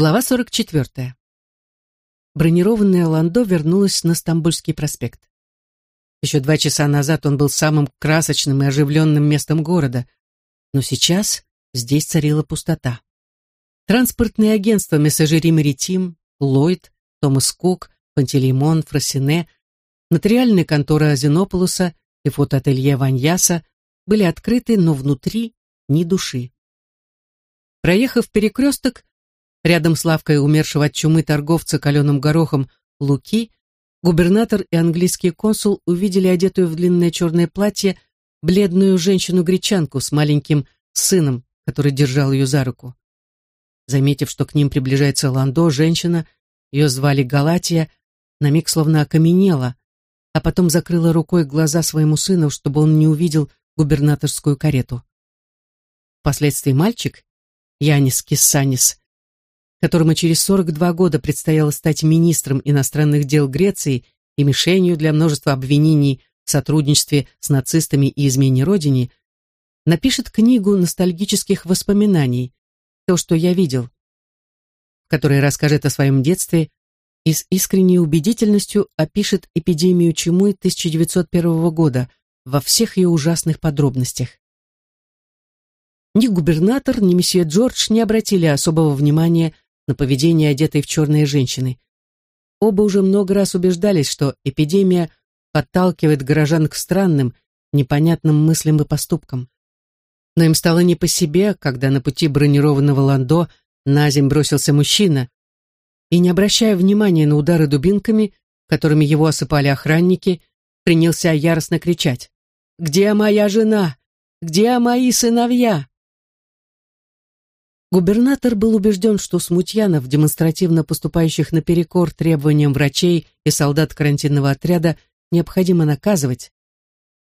Глава 44. Бронированное Ландо вернулось на Стамбульский проспект. Еще два часа назад он был самым красочным и оживленным местом города, но сейчас здесь царила пустота. Транспортные агентства Мессажери Маритим, Ллойд, Томас Кук, Пантелеймон, Фросине, нотариальные конторы Азинополуса и фотоателье Ваньяса были открыты, но внутри ни души. Проехав перекресток, рядом с лавкой умершего от чумы торговца каленым горохом Луки, губернатор и английский консул увидели одетую в длинное черное платье бледную женщину-гречанку с маленьким сыном, который держал ее за руку. Заметив, что к ним приближается Ландо, женщина, ее звали Галатия, на миг словно окаменела, а потом закрыла рукой глаза своему сыну, чтобы он не увидел губернаторскую карету. Впоследствии мальчик, Янис Киссанис, которому через 42 года предстояло стать министром иностранных дел Греции и мишенью для множества обвинений в сотрудничестве с нацистами и измене родине, напишет книгу ностальгических воспоминаний «То, что я видел», в которой расскажет о своем детстве и с искренней убедительностью опишет эпидемию чумы 1901 года во всех ее ужасных подробностях. Ни губернатор, ни месье Джордж не обратили особого внимания на поведение одетой в черные женщины. Оба уже много раз убеждались, что эпидемия подталкивает горожан к странным, непонятным мыслям и поступкам. Но им стало не по себе, когда на пути бронированного ландо на земь бросился мужчина, и, не обращая внимания на удары дубинками, которыми его осыпали охранники, принялся яростно кричать. «Где моя жена? Где мои сыновья?» Губернатор был убежден, что смутьянов, демонстративно поступающих наперекор требованиям врачей и солдат карантинного отряда, необходимо наказывать.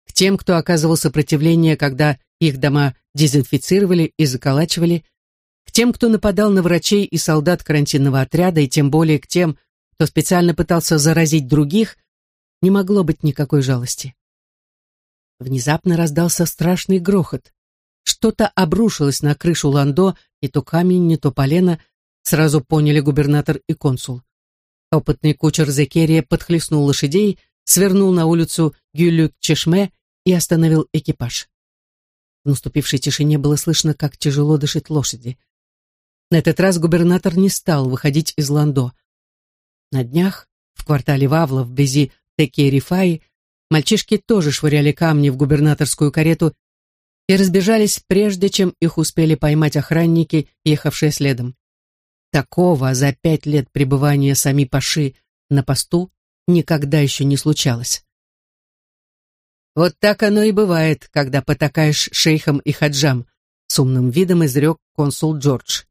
К тем, кто оказывал сопротивление, когда их дома дезинфицировали и заколачивали, к тем, кто нападал на врачей и солдат карантинного отряда, и тем более к тем, кто специально пытался заразить других, не могло быть никакой жалости. Внезапно раздался страшный грохот. Что-то обрушилось на крышу Ландо, не то камень, не то полено, сразу поняли губернатор и консул. Опытный кучер Зекерия подхлестнул лошадей, свернул на улицу Гюлюк-Чешме и остановил экипаж. В наступившей тишине было слышно, как тяжело дышит лошади. На этот раз губернатор не стал выходить из Ландо. На днях, в квартале Вавла, вблизи Теки-Рифаи, мальчишки тоже швыряли камни в губернаторскую карету и разбежались, прежде чем их успели поймать охранники, ехавшие следом. Такого за пять лет пребывания сами Паши на посту никогда еще не случалось. «Вот так оно и бывает, когда потакаешь шейхам и хаджам», с умным видом изрек консул Джордж.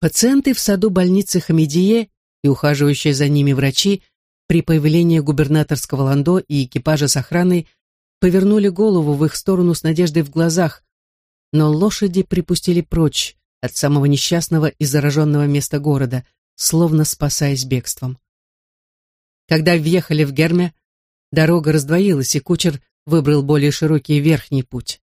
Пациенты в саду больницы Хамидие и ухаживающие за ними врачи при появлении губернаторского ландо и экипажа с охраной повернули голову в их сторону с надеждой в глазах, но лошади припустили прочь от самого несчастного и зараженного места города, словно спасаясь бегством. Когда въехали в Герме, дорога раздвоилась, и кучер выбрал более широкий верхний путь.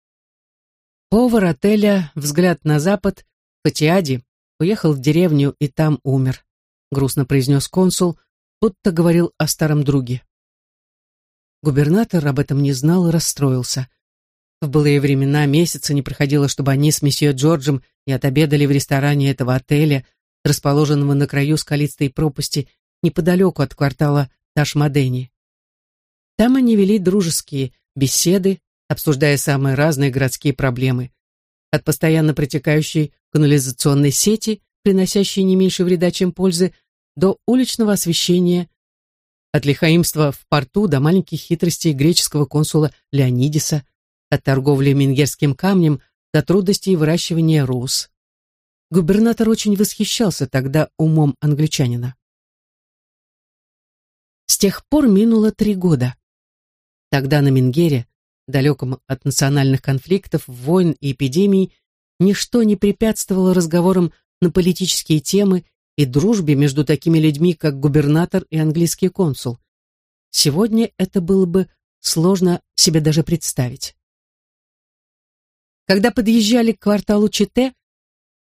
Повар отеля «Взгляд на запад» Фатиади уехал в деревню и там умер, грустно произнес консул, будто говорил о старом друге. Губернатор об этом не знал и расстроился. В былые времена месяца не проходило, чтобы они с месье Джорджем не отобедали в ресторане этого отеля, расположенного на краю скалистой пропасти неподалеку от квартала Ташмадени. Там они вели дружеские беседы, обсуждая самые разные городские проблемы. От постоянно протекающей канализационной сети, приносящей не меньше вреда, чем пользы, до уличного освещения, от лихаимства в порту до маленьких хитростей греческого консула Леонидиса, от торговли мингерским камнем до трудностей выращивания роз. Губернатор очень восхищался тогда умом англичанина. С тех пор минуло три года. Тогда на Мингере, далеком от национальных конфликтов, войн и эпидемий, ничто не препятствовало разговорам на политические темы и дружбе между такими людьми, как губернатор и английский консул. Сегодня это было бы сложно себе даже представить. Когда подъезжали к кварталу Чите,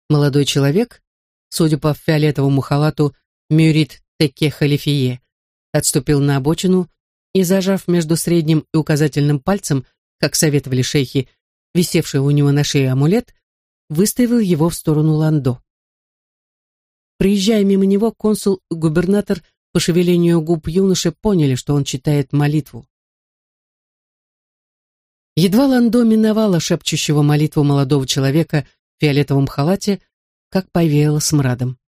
молодой человек, судя по фиолетовому халату, Мюрит Теке Халифие, отступил на обочину и, зажав между средним и указательным пальцем, как советовали шейхи, висевший у него на шее амулет, выставил его в сторону Ландо. Проезжая мимо него, консул и губернатор по шевелению губ юноши поняли, что он читает молитву. Едва Ландо миновала шепчущего молитву молодого человека в фиолетовом халате, как повеяло смрадом.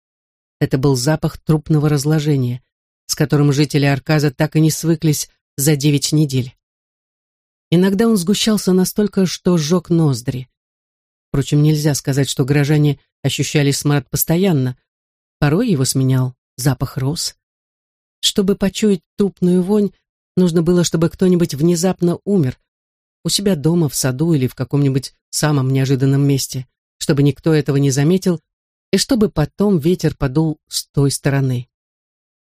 Это был запах трупного разложения, с которым жители Арказа так и не свыклись за девять недель. Иногда он сгущался настолько, что сжег ноздри. Впрочем, нельзя сказать, что горожане ощущали смрад постоянно. Порой его сменял запах роз. Чтобы почуять трупную вонь, нужно было, чтобы кто-нибудь внезапно умер, у себя дома, в саду или в каком-нибудь самом неожиданном месте, чтобы никто этого не заметил, и чтобы потом ветер подул с той стороны.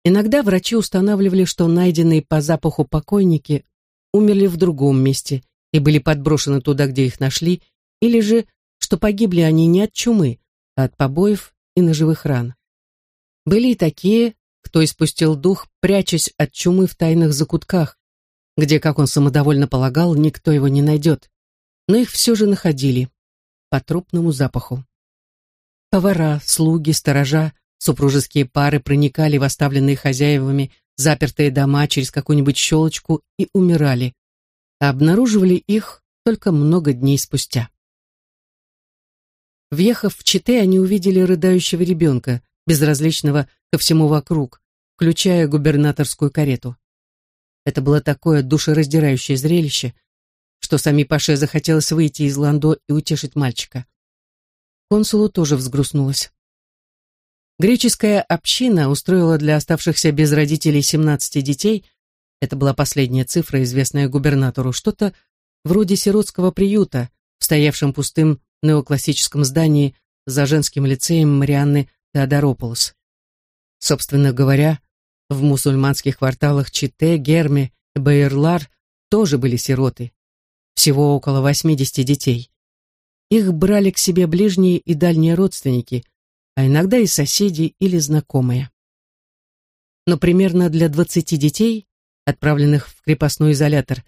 Иногда врачи устанавливали, что найденные по запаху покойники умерли в другом месте и были подброшены туда, где их нашли, или же, что погибли они не от чумы, а от побоев и ножевых ран. Были и такие, кто испустил дух, прячась от чумы в тайных закутках, где, как он самодовольно полагал, никто его не найдет. Но их все же находили по трупному запаху. Повара, слуги, сторожа, супружеские пары проникали в оставленные хозяевами запертые дома через какую-нибудь щелочку и умирали, а обнаруживали их только много дней спустя. Въехав в Чите, они увидели рыдающего ребенка, безразличного ко всему вокруг, включая губернаторскую карету. Это было такое душераздирающее зрелище, что сами Паше захотелось выйти из Ландо и утешить мальчика. Консулу тоже взгрустнулось. Греческая община устроила для оставшихся без родителей 17 детей, это была последняя цифра, известная губернатору, что-то вроде сиротского приюта, стоявшем пустым неоклассическом здании за женским лицеем Марианны Теодорополос. Собственно говоря, в мусульманских кварталах Чите, Герме и тоже были сироты. Всего около 80 детей. Их брали к себе ближние и дальние родственники – а иногда и соседи или знакомые. Но примерно для 20 детей, отправленных в крепостной изолятор,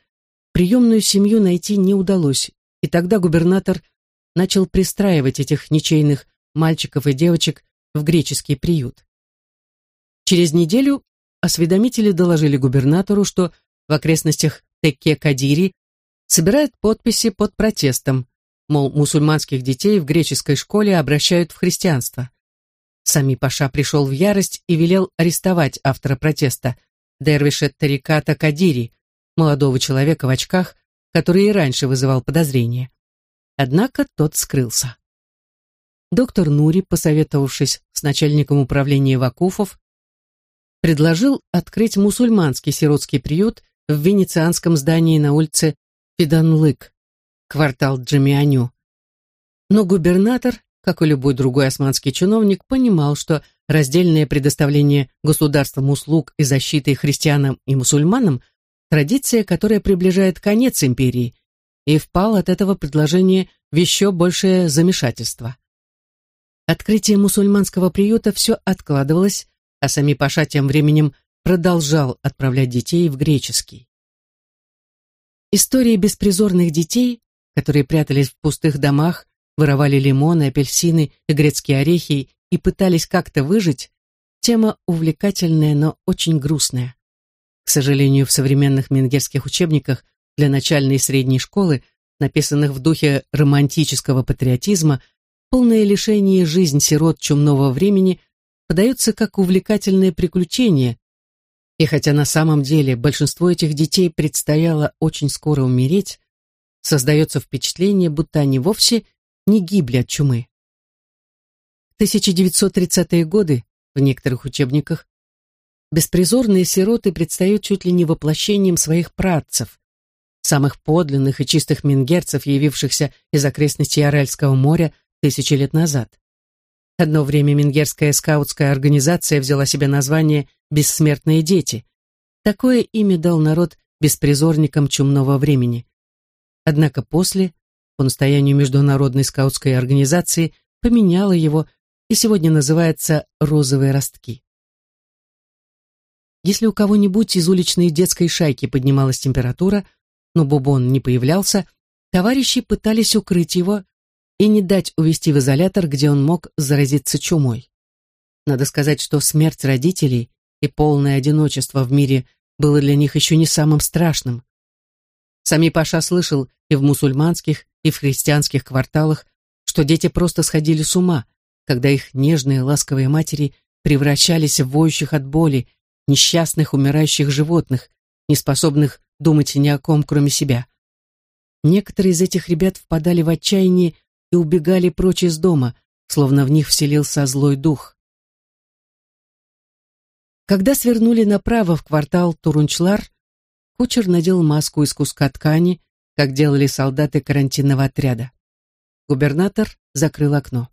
приемную семью найти не удалось, и тогда губернатор начал пристраивать этих ничейных мальчиков и девочек в греческий приют. Через неделю осведомители доложили губернатору, что в окрестностях Теке-Кадири собирают подписи под протестом, мол, мусульманских детей в греческой школе обращают в христианство. Сами Паша пришел в ярость и велел арестовать автора протеста, Дервиша Тариката Кадири, молодого человека в очках, который и раньше вызывал подозрения. Однако тот скрылся. Доктор Нури, посоветовавшись с начальником управления Вакуфов, предложил открыть мусульманский сиротский приют в венецианском здании на улице Фиданлык, квартал Джамианю. Но губернатор как и любой другой османский чиновник, понимал, что раздельное предоставление государством услуг и защиты христианам и мусульманам – традиция, которая приближает конец империи, и впал от этого предложения в еще большее замешательство. Открытие мусульманского приюта все откладывалось, а сами Паша тем временем продолжал отправлять детей в греческий. Истории беспризорных детей, которые прятались в пустых домах, воровали лимоны, апельсины и грецкие орехи и пытались как-то выжить, тема увлекательная, но очень грустная. К сожалению, в современных менгерских учебниках для начальной и средней школы, написанных в духе романтического патриотизма, полное лишение жизнь сирот чумного времени подается как увлекательное приключение, и хотя на самом деле большинство этих детей предстояло очень скоро умереть, создается впечатление, будто они вовсе не гибли от чумы. В 1930-е годы в некоторых учебниках беспризорные сироты предстают чуть ли не воплощением своих працев, самых подлинных и чистых мингерцев, явившихся из окрестностей Аральского моря тысячи лет назад. Одно время мингерская скаутская организация взяла себе название «Бессмертные дети». Такое имя дал народ беспризорникам чумного времени. Однако после по настоянию Международной скаутской организации поменяла его и сегодня называется «Розовые ростки». Если у кого-нибудь из уличной детской шайки поднималась температура, но Бубон не появлялся, товарищи пытались укрыть его и не дать увести в изолятор, где он мог заразиться чумой. Надо сказать, что смерть родителей и полное одиночество в мире было для них еще не самым страшным. Сами Паша слышал и в мусульманских, и в христианских кварталах, что дети просто сходили с ума, когда их нежные ласковые матери превращались в воющих от боли, несчастных умирающих животных, не способных думать ни о ком, кроме себя. Некоторые из этих ребят впадали в отчаяние и убегали прочь из дома, словно в них вселился злой дух. Когда свернули направо в квартал Турунчлар, кучер надел маску из куска ткани, как делали солдаты карантинного отряда. Губернатор закрыл окно.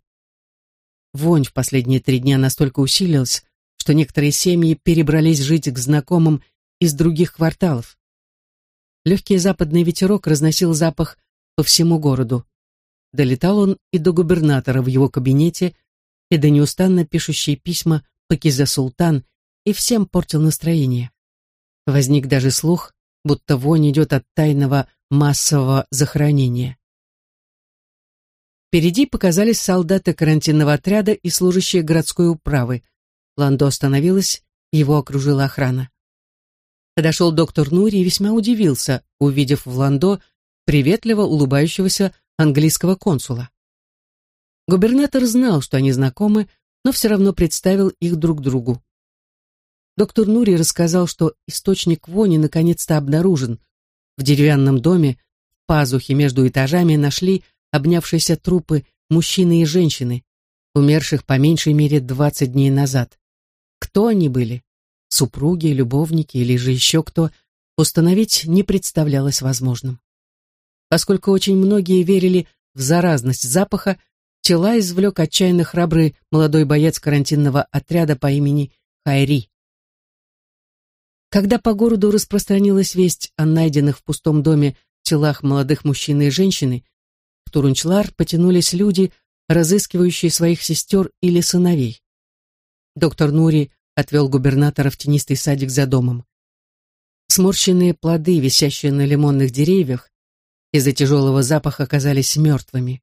Вонь в последние три дня настолько усилилась, что некоторые семьи перебрались жить к знакомым из других кварталов. Легкий западный ветерок разносил запах по всему городу. Долетал он и до губернатора в его кабинете, и до неустанно пишущей письма Пакиза Султан, и всем портил настроение. Возник даже слух, будто вонь идет от тайного массового захоронения. Впереди показались солдаты карантинного отряда и служащие городской управы. Ландо остановилась, его окружила охрана. Подошел доктор Нури и весьма удивился, увидев в Ландо приветливо улыбающегося английского консула. Губернатор знал, что они знакомы, но все равно представил их друг другу. Доктор Нури рассказал, что источник вони наконец-то обнаружен. В деревянном доме, в пазухе между этажами, нашли обнявшиеся трупы мужчины и женщины, умерших по меньшей мере 20 дней назад. Кто они были? супруги, любовники или же еще кто, установить не представлялось возможным. Поскольку очень многие верили в заразность запаха, тела извлек отчаянно храбрый молодой боец карантинного отряда по имени Хайри. Когда по городу распространилась весть о найденных в пустом доме телах молодых мужчин и женщины, в Турунчлар потянулись люди, разыскивающие своих сестер или сыновей. Доктор Нури отвел губернатора в тенистый садик за домом. Сморщенные плоды, висящие на лимонных деревьях, из-за тяжелого запаха оказались мертвыми.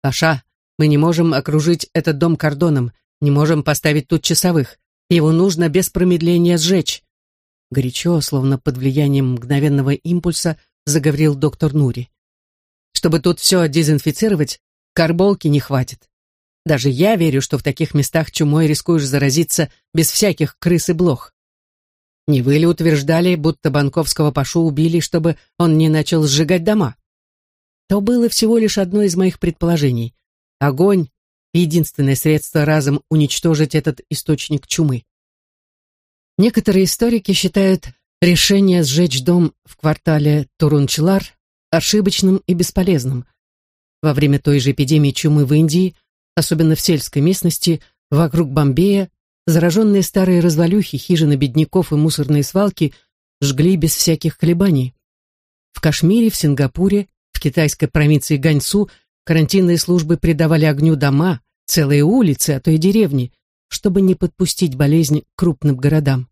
«Паша, мы не можем окружить этот дом кордоном, не можем поставить тут часовых. Его нужно без промедления сжечь». Горячо, словно под влиянием мгновенного импульса, заговорил доктор Нури. «Чтобы тут все дезинфицировать, карболки не хватит. Даже я верю, что в таких местах чумой рискуешь заразиться без всяких крыс и блох. Не вы ли утверждали, будто Банковского Пашу убили, чтобы он не начал сжигать дома? То было всего лишь одно из моих предположений. Огонь — единственное средство разом уничтожить этот источник чумы. Некоторые историки считают решение сжечь дом в квартале Турунчилар ошибочным и бесполезным. Во время той же эпидемии чумы в Индии – особенно в сельской местности, вокруг Бомбея, зараженные старые развалюхи, хижины бедняков и мусорные свалки жгли без всяких колебаний. В Кашмире, в Сингапуре, в китайской провинции Ганьсу карантинные службы придавали огню дома, целые улицы, а то и деревни, чтобы не подпустить болезнь крупным городам.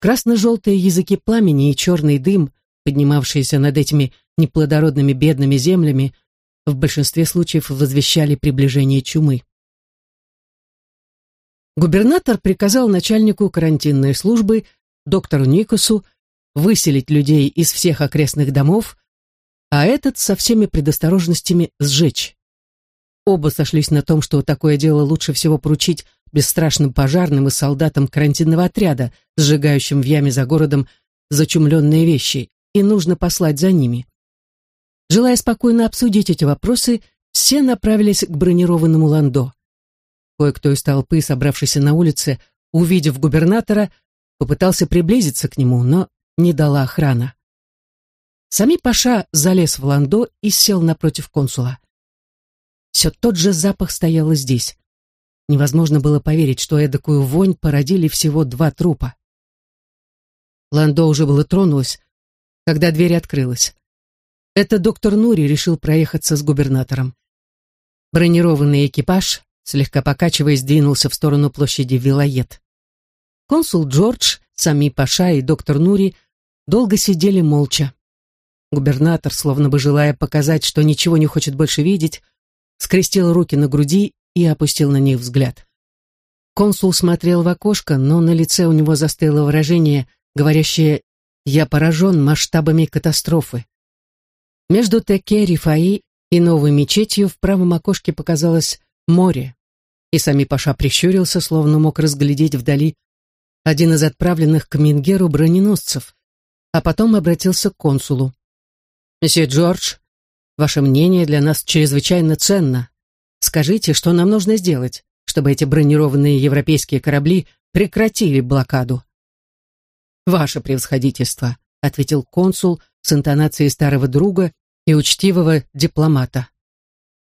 Красно-желтые языки пламени и черный дым, поднимавшиеся над этими неплодородными бедными землями, в большинстве случаев возвещали приближение чумы. Губернатор приказал начальнику карантинной службы, доктору Никосу, выселить людей из всех окрестных домов, а этот со всеми предосторожностями сжечь. Оба сошлись на том, что такое дело лучше всего поручить бесстрашным пожарным и солдатам карантинного отряда, сжигающим в яме за городом зачумленные вещи, и нужно послать за ними. Желая спокойно обсудить эти вопросы, все направились к бронированному ландо. Кое-кто из толпы, собравшейся на улице, увидев губернатора, попытался приблизиться к нему, но не дала охрана. Сами Паша залез в ландо и сел напротив консула. Все тот же запах стоял и здесь. Невозможно было поверить, что эдакую вонь породили всего два трупа. Ландо уже было тронулось, когда дверь открылась. Это доктор Нури решил проехаться с губернатором. Бронированный экипаж слегка покачиваясь, двинулся в сторону площади Вилает. Консул Джордж, сами Паша и доктор Нури долго сидели молча. Губернатор, словно бы желая показать, что ничего не хочет больше видеть, скрестил руки на груди и опустил на них взгляд. Консул смотрел в окошко, но на лице у него застыло выражение, говорящее «Я поражен масштабами катастрофы». Между Теке, Рифаи и новой мечетью в правом окошке показалось море, и сами Паша прищурился, словно мог разглядеть вдали один из отправленных к Мингеру броненосцев, а потом обратился к консулу. «Месье Джордж, ваше мнение для нас чрезвычайно ценно. Скажите, что нам нужно сделать, чтобы эти бронированные европейские корабли прекратили блокаду?» «Ваше превосходительство», — ответил консул с интонацией старого друга и учтивого дипломата.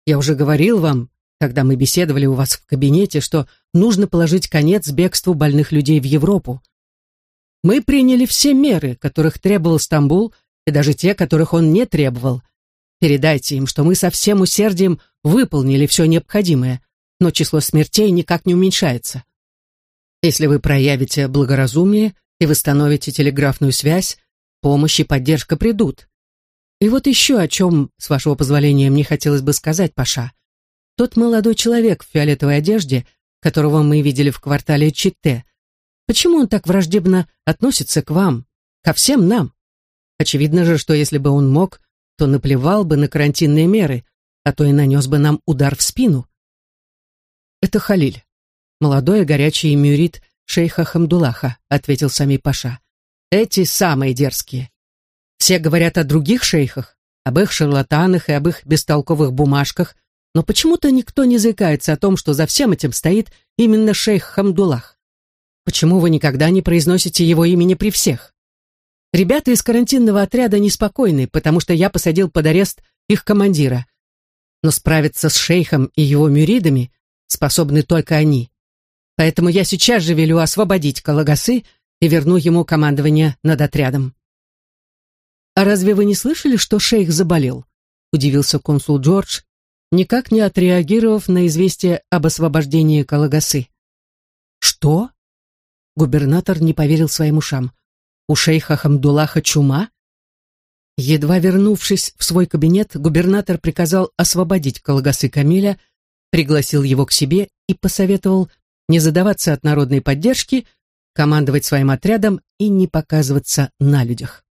«Я уже говорил вам, когда мы беседовали у вас в кабинете, что нужно положить конец бегству больных людей в Европу. Мы приняли все меры, которых требовал Стамбул, и даже те, которых он не требовал. Передайте им, что мы со всем усердием выполнили все необходимое, но число смертей никак не уменьшается. Если вы проявите благоразумие и восстановите телеграфную связь, помощь и поддержка придут. И вот еще о чем, с вашего позволения, мне хотелось бы сказать, Паша. Тот молодой человек в фиолетовой одежде, которого мы видели в квартале Читте, почему он так враждебно относится к вам, ко всем нам? Очевидно же, что если бы он мог, то наплевал бы на карантинные меры, а то и нанес бы нам удар в спину. Это Халиль, молодой и горячий мюрит шейха Хамдулаха, ответил сами Паша. Эти самые дерзкие. Все говорят о других шейхах, об их шарлатанах и об их бестолковых бумажках, но почему-то никто не заикается о том, что за всем этим стоит именно шейх Хамдулах. Почему вы никогда не произносите его имени при всех? Ребята из карантинного отряда неспокойны, потому что я посадил под арест их командира. Но справиться с шейхом и его мюридами способны только они. Поэтому я сейчас же велю освободить Калагасы и верну ему командование над отрядом. «А разве вы не слышали, что шейх заболел?» — удивился консул Джордж, никак не отреагировав на известие об освобождении Калагасы. «Что?» Губернатор не поверил своим ушам. «У шейха Хамдулаха чума?» Едва вернувшись в свой кабинет, губернатор приказал освободить Калагасы Камиля, пригласил его к себе и посоветовал не задаваться от народной поддержки, командовать своим отрядом и не показываться на людях.